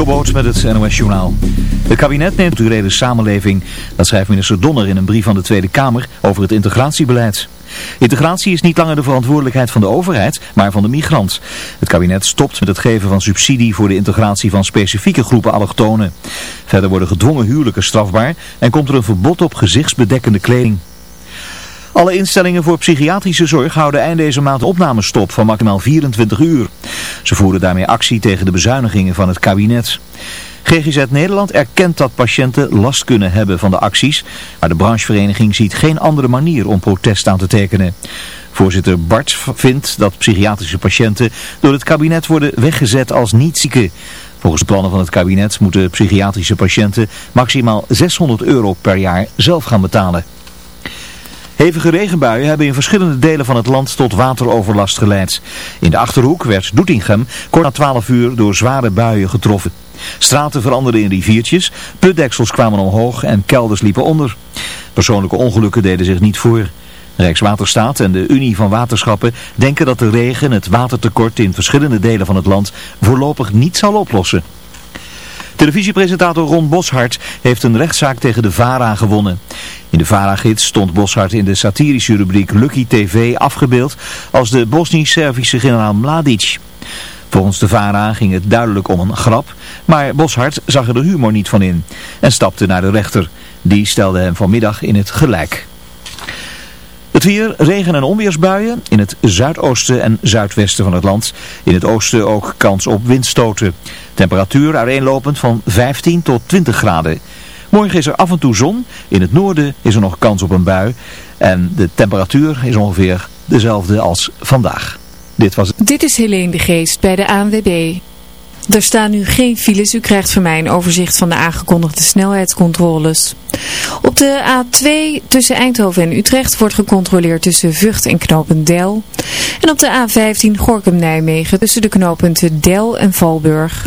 Jobboot met het NOS Journaal. Het kabinet neemt de samenleving. Dat schrijft minister Donner in een brief van de Tweede Kamer over het integratiebeleid. Integratie is niet langer de verantwoordelijkheid van de overheid, maar van de migrant. Het kabinet stopt met het geven van subsidie voor de integratie van specifieke groepen allochtonen. Verder worden gedwongen huwelijken strafbaar en komt er een verbod op gezichtsbedekkende kleding. Alle instellingen voor psychiatrische zorg houden eind deze maand opnamestop van maximaal 24 uur. Ze voeren daarmee actie tegen de bezuinigingen van het kabinet. GGZ Nederland erkent dat patiënten last kunnen hebben van de acties, maar de branchevereniging ziet geen andere manier om protest aan te tekenen. Voorzitter Bart vindt dat psychiatrische patiënten door het kabinet worden weggezet als niet-zieken. Volgens de plannen van het kabinet moeten psychiatrische patiënten maximaal 600 euro per jaar zelf gaan betalen. Hevige regenbuien hebben in verschillende delen van het land tot wateroverlast geleid. In de Achterhoek werd Doetinchem kort na 12 uur door zware buien getroffen. Straten veranderden in riviertjes, putdeksels kwamen omhoog en kelders liepen onder. Persoonlijke ongelukken deden zich niet voor. Rijkswaterstaat en de Unie van Waterschappen denken dat de regen het watertekort in verschillende delen van het land voorlopig niet zal oplossen. Televisiepresentator Ron Boshart heeft een rechtszaak tegen de VARA gewonnen. In de VARA-gids stond Boshart in de satirische rubriek Lucky TV afgebeeld als de Bosnisch-Servische generaal Mladic. Volgens de VARA ging het duidelijk om een grap, maar Boshart zag er de humor niet van in en stapte naar de rechter. Die stelde hem vanmiddag in het gelijk. Het weer, regen- en onweersbuien in het zuidoosten en zuidwesten van het land. In het oosten ook kans op windstoten. Temperatuur uiteenlopend van 15 tot 20 graden. Morgen is er af en toe zon. In het noorden is er nog kans op een bui. En de temperatuur is ongeveer dezelfde als vandaag. Dit, was... Dit is Helene de Geest bij de ANWB. Er staan nu geen files. U krijgt van mij een overzicht van de aangekondigde snelheidscontroles. Op de A2 tussen Eindhoven en Utrecht wordt gecontroleerd tussen Vught en Knopendel. En op de A15 Gorkum-Nijmegen tussen de knooppunten Del en Valburg.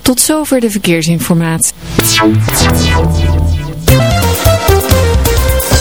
Tot zover de verkeersinformatie.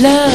Love.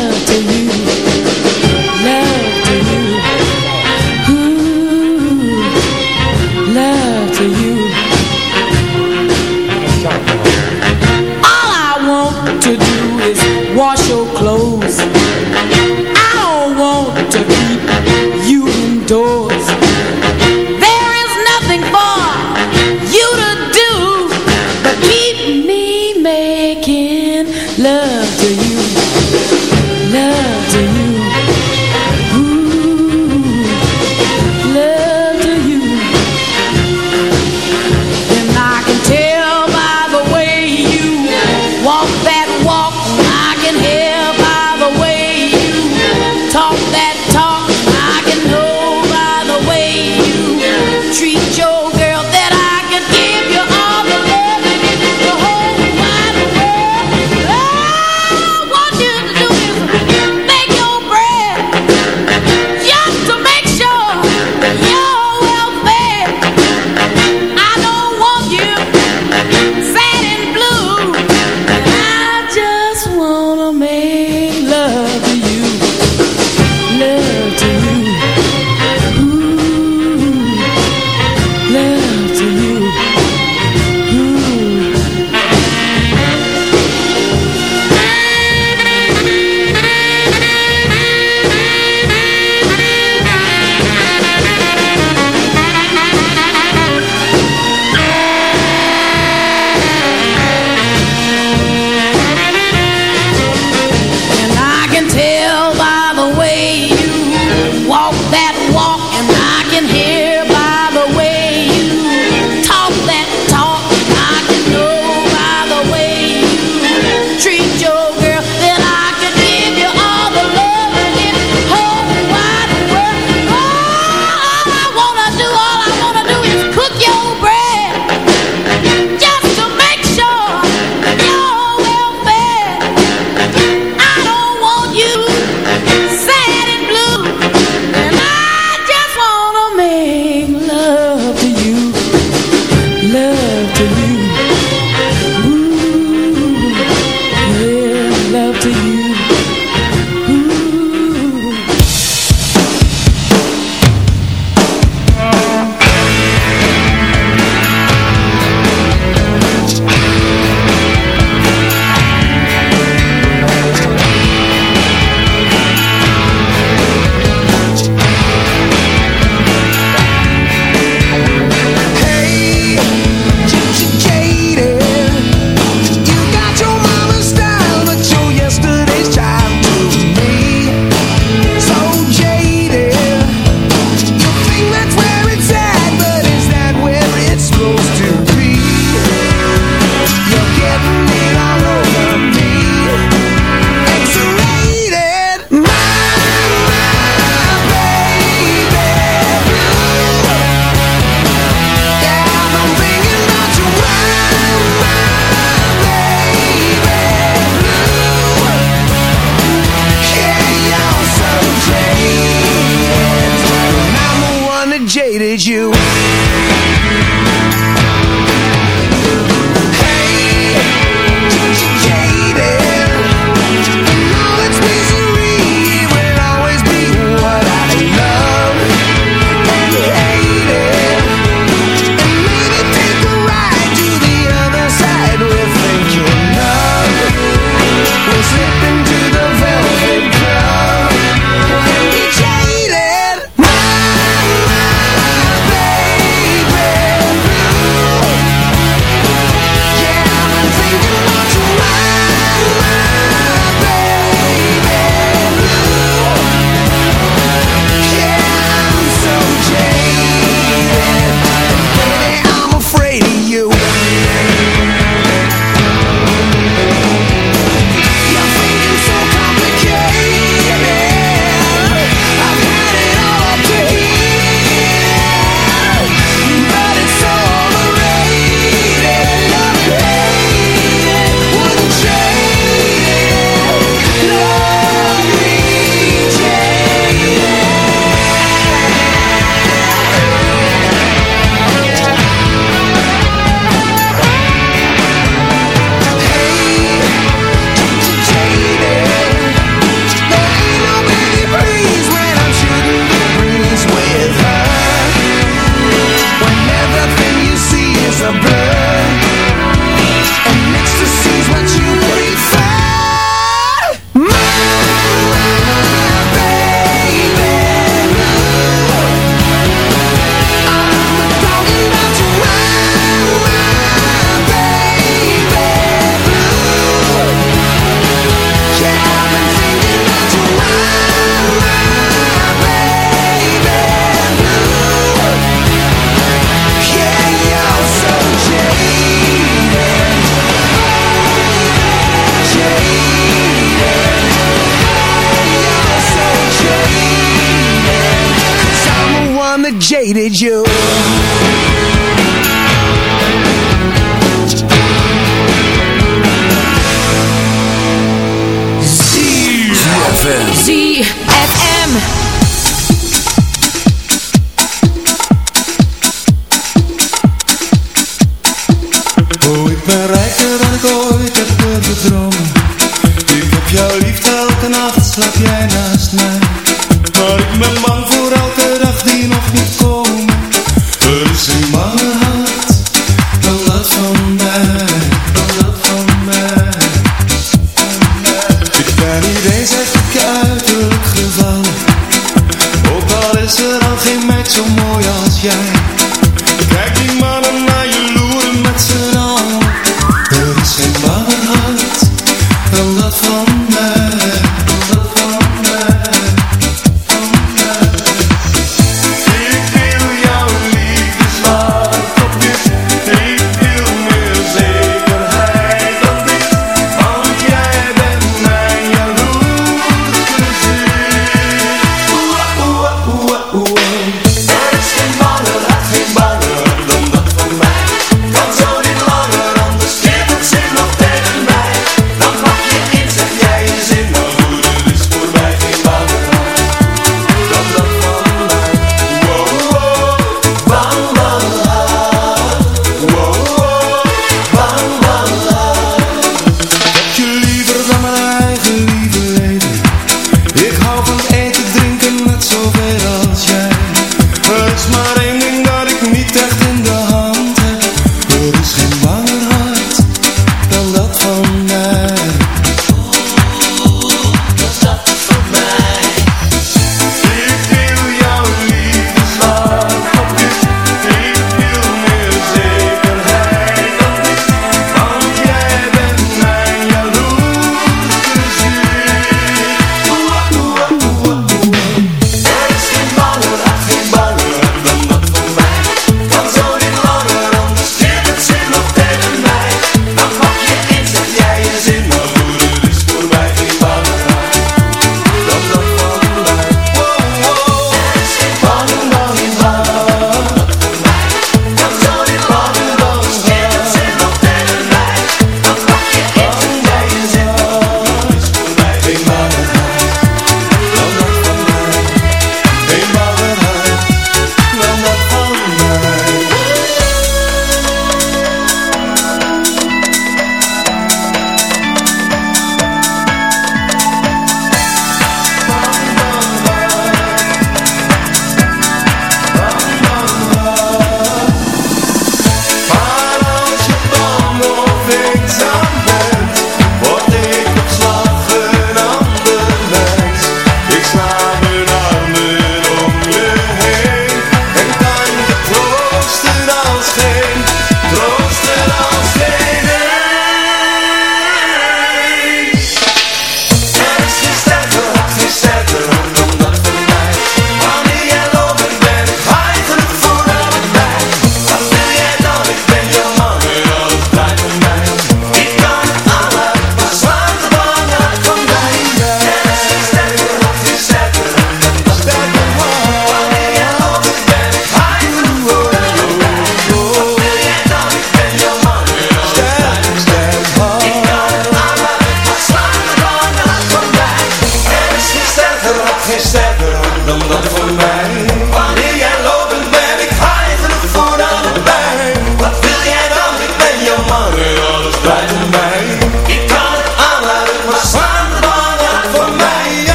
hated you.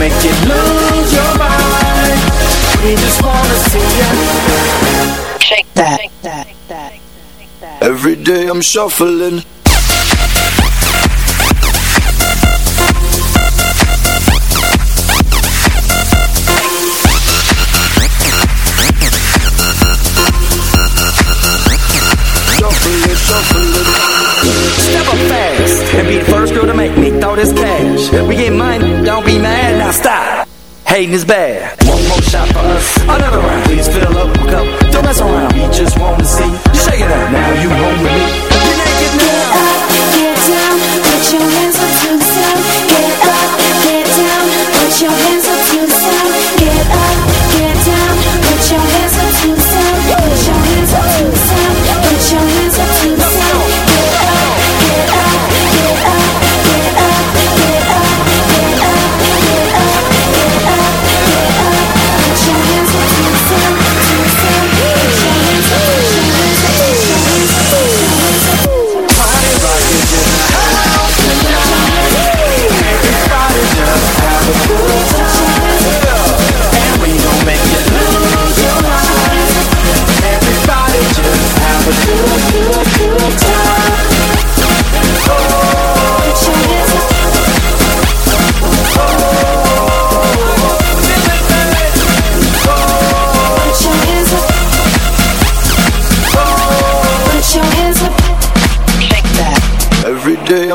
make you lose your mind. We just wanna see you shake that. Every day I'm shuffling hating is bad. One more shot for us, another round. Please fill up a cup, don't mess around. We just wanna see you it up. Now you home with me.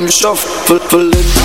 I'm shuffling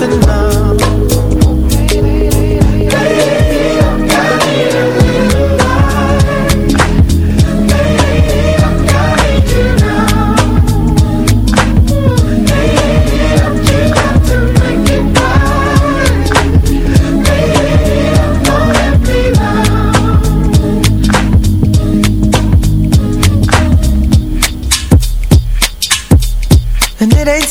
than love.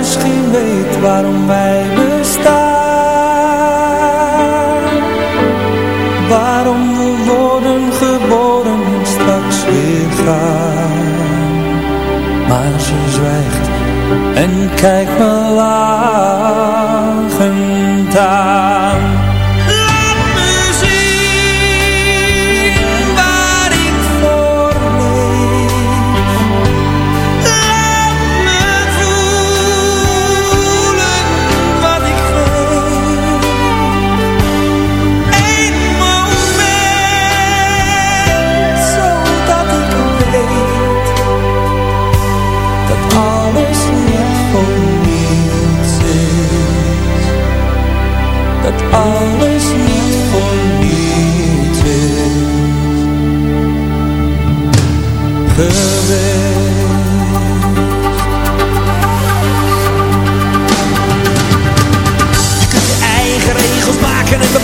misschien weet waarom wij bestaan. Waarom we worden geboren en straks weer gaan. Maar ze zwijgt en kijkt maar.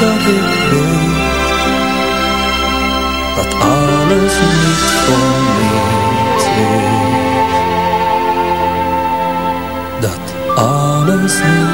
dat ik weet dat alles niet voor niets is. Dat alles niet.